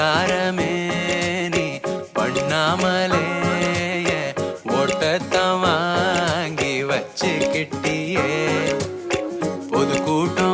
விசாரமே நீ பண்ணாமலே ஓட்டத்தான் வாங்கி வச்சுக்கிட்டியே பொதுக்கூட்டம்